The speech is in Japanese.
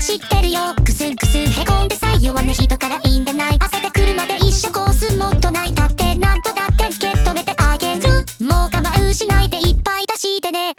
知ってるよ。くすんくすんへこんでさ弱音人からいいんでない。朝て来るまで一緒コースもっとない。だってなんとだって受け止めてあげる。もう我慢しないでいっぱい出してね。